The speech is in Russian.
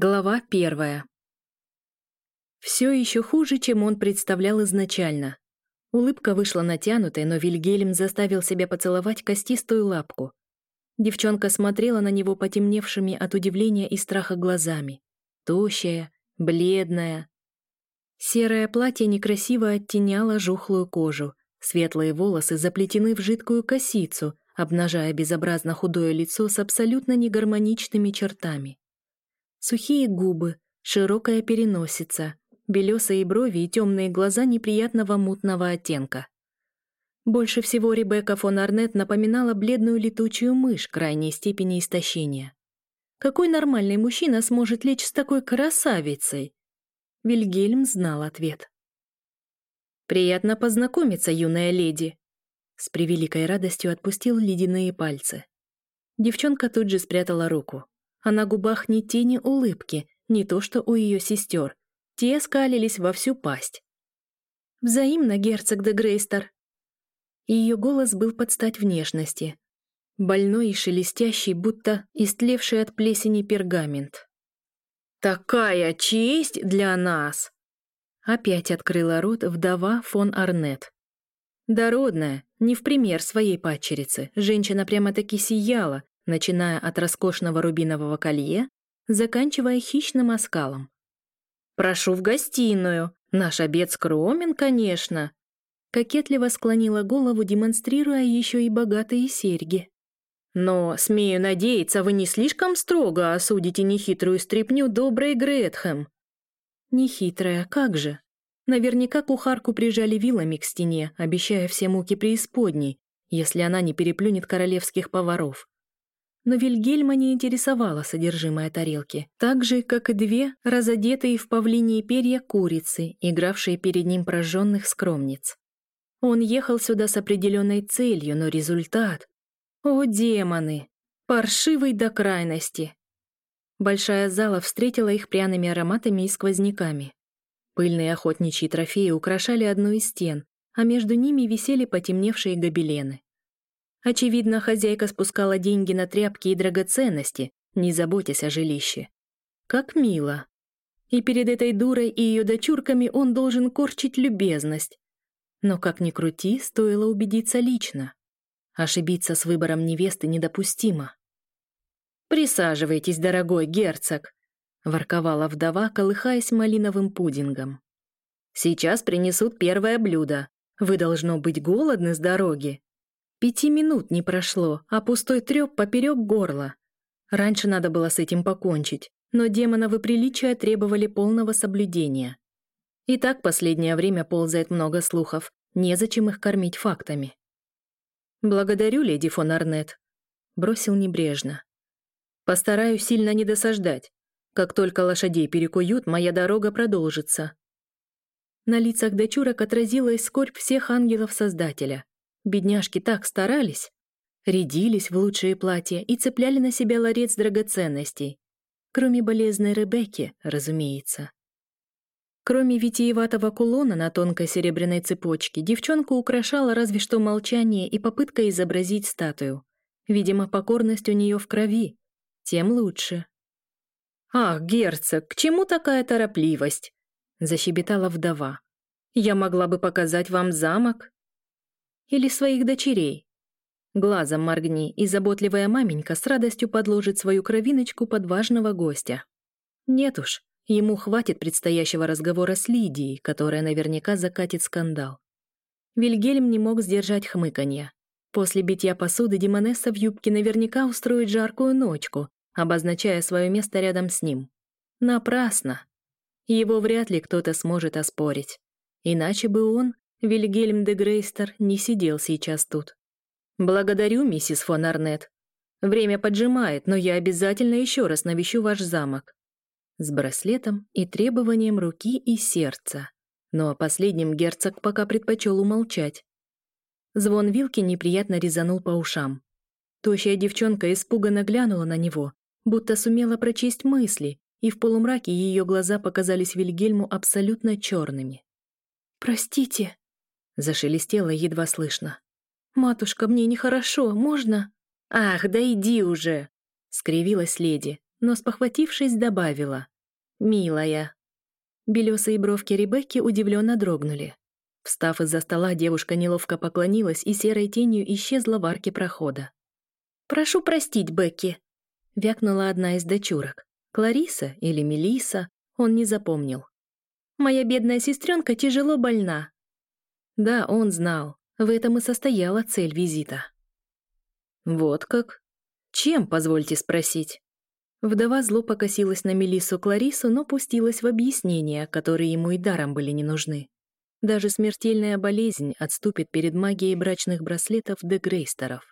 Глава первая. Все еще хуже, чем он представлял изначально. Улыбка вышла натянутой, но Вильгельм заставил себя поцеловать костистую лапку. Девчонка смотрела на него потемневшими от удивления и страха глазами. Тощая, бледная. Серое платье некрасиво оттеняло жухлую кожу. Светлые волосы заплетены в жидкую косицу, обнажая безобразно худое лицо с абсолютно негармоничными чертами. Сухие губы, широкая переносица, белесые брови и темные глаза неприятного мутного оттенка. Больше всего Ребекка фон Арнет напоминала бледную летучую мышь крайней степени истощения. Какой нормальный мужчина сможет лечь с такой красавицей? Вильгельм знал ответ. «Приятно познакомиться, юная леди!» С превеликой радостью отпустил ледяные пальцы. Девчонка тут же спрятала руку а на губах ни тени улыбки, не то что у ее сестер. Те скалились во всю пасть. «Взаимно, герцог де Грейстер!» Ее голос был под стать внешности. Больной и шелестящий, будто истлевший от плесени пергамент. «Такая честь для нас!» Опять открыла рот вдова фон Арнет. Дородная, не в пример своей падчерицы, женщина прямо-таки сияла, начиная от роскошного рубинового колье, заканчивая хищным оскалом. «Прошу в гостиную! Наш обед скромен, конечно!» Кокетливо склонила голову, демонстрируя еще и богатые серьги. «Но, смею надеяться, вы не слишком строго осудите нехитрую стряпню доброй Гретхэм». «Нехитрая, как же!» Наверняка кухарку прижали вилами к стене, обещая все муки преисподней, если она не переплюнет королевских поваров но Вильгельма не интересовало содержимое тарелки, так же, как и две разодетые в павлинии перья курицы, игравшие перед ним прожженных скромниц. Он ехал сюда с определенной целью, но результат... О, демоны! Паршивый до крайности! Большая зала встретила их пряными ароматами и сквозняками. Пыльные охотничьи трофеи украшали одну из стен, а между ними висели потемневшие гобелены. Очевидно, хозяйка спускала деньги на тряпки и драгоценности, не заботясь о жилище. Как мило. И перед этой дурой и ее дочурками он должен корчить любезность. Но как ни крути, стоило убедиться лично. Ошибиться с выбором невесты недопустимо. «Присаживайтесь, дорогой герцог», — ворковала вдова, колыхаясь малиновым пудингом. «Сейчас принесут первое блюдо. Вы должно быть голодны с дороги». Пяти минут не прошло, а пустой трёп поперёк горла. Раньше надо было с этим покончить, но демоновы приличия требовали полного соблюдения. И так последнее время ползает много слухов, незачем их кормить фактами. «Благодарю, леди фон Арнет», — бросил небрежно. «Постараюсь сильно не досаждать. Как только лошадей перекуют, моя дорога продолжится». На лицах дочурок отразилась скорбь всех ангелов Создателя — Бедняжки так старались. Рядились в лучшие платья и цепляли на себя ларец драгоценностей. Кроме болезной Ребекки, разумеется. Кроме витиеватого кулона на тонкой серебряной цепочке, девчонку украшала разве что молчание и попытка изобразить статую. Видимо, покорность у нее в крови. Тем лучше. «Ах, герцог, к чему такая торопливость?» — защебетала вдова. «Я могла бы показать вам замок» или своих дочерей. Глазом моргни, и заботливая маменька с радостью подложит свою кровиночку под важного гостя. Нет уж, ему хватит предстоящего разговора с Лидией, которая наверняка закатит скандал. Вильгельм не мог сдержать хмыканья. После битья посуды Димонесса в юбке наверняка устроит жаркую ночку, обозначая свое место рядом с ним. Напрасно. Его вряд ли кто-то сможет оспорить. Иначе бы он, Вильгельм де Грейстер не сидел сейчас тут. «Благодарю, миссис фон Арнет. Время поджимает, но я обязательно еще раз навещу ваш замок». С браслетом и требованием руки и сердца. Ну, а но о последнем герцог пока предпочел умолчать. Звон вилки неприятно резанул по ушам. Тощая девчонка испуганно глянула на него, будто сумела прочесть мысли, и в полумраке ее глаза показались Вильгельму абсолютно черными. «Простите», Зашелестело едва слышно. «Матушка, мне нехорошо, можно?» «Ах, да иди уже!» — скривилась леди, но, спохватившись, добавила. «Милая». Белесые бровки Ребекки удивленно дрогнули. Встав из-за стола, девушка неловко поклонилась и серой тенью исчезла в арке прохода. «Прошу простить, Бекки!» — вякнула одна из дочурок. Клариса или Мелиса, он не запомнил. «Моя бедная сестренка тяжело больна, да, он знал. В этом и состояла цель визита. «Вот как? Чем, позвольте спросить?» Вдова зло покосилась на Мелиссу Кларису, но пустилась в объяснения, которые ему и даром были не нужны. Даже смертельная болезнь отступит перед магией брачных браслетов де Грейстеров.